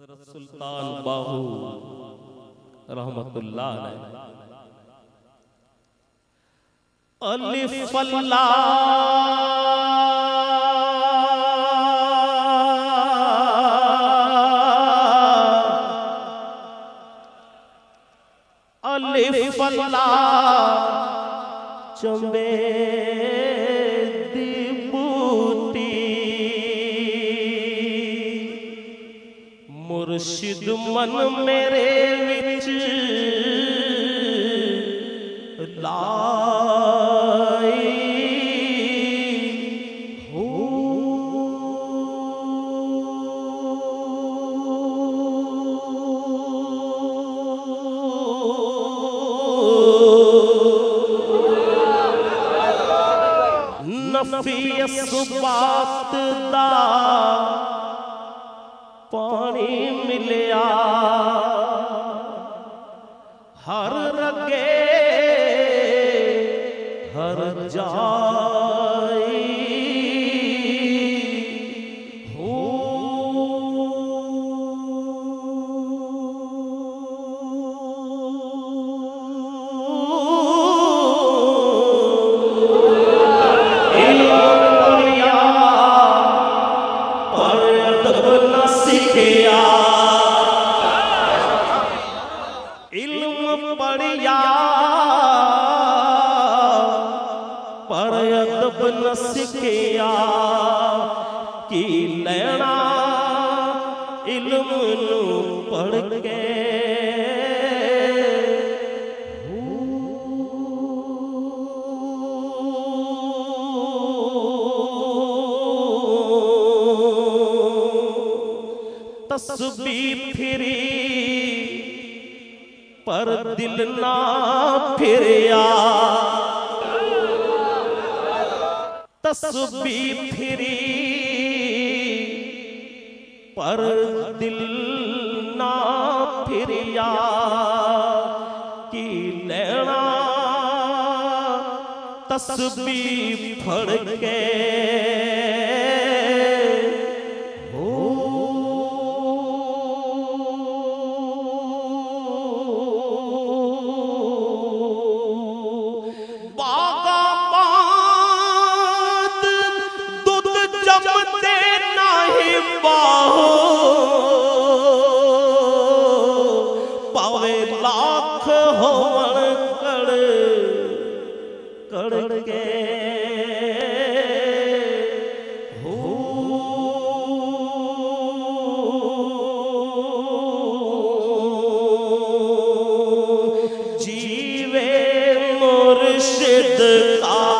حضرت سلطان باہو رحمت اللہ علیہ۔ الف اللہ الف اللہ چمبے۔ مرشد من میرے وچ لائی نفی سبات دا پانی ملیا۔ ادب سکھیا کی لینا علم نو پڑھ کے۔ تسبیح پھری پر دل نہ پھریا۔ تسبیح پھری۔ پر دل نہ پھریا کی لینا۔ تسبیح پھڑ کے بگڑ گئے ہو۔ جیوے مرشد کا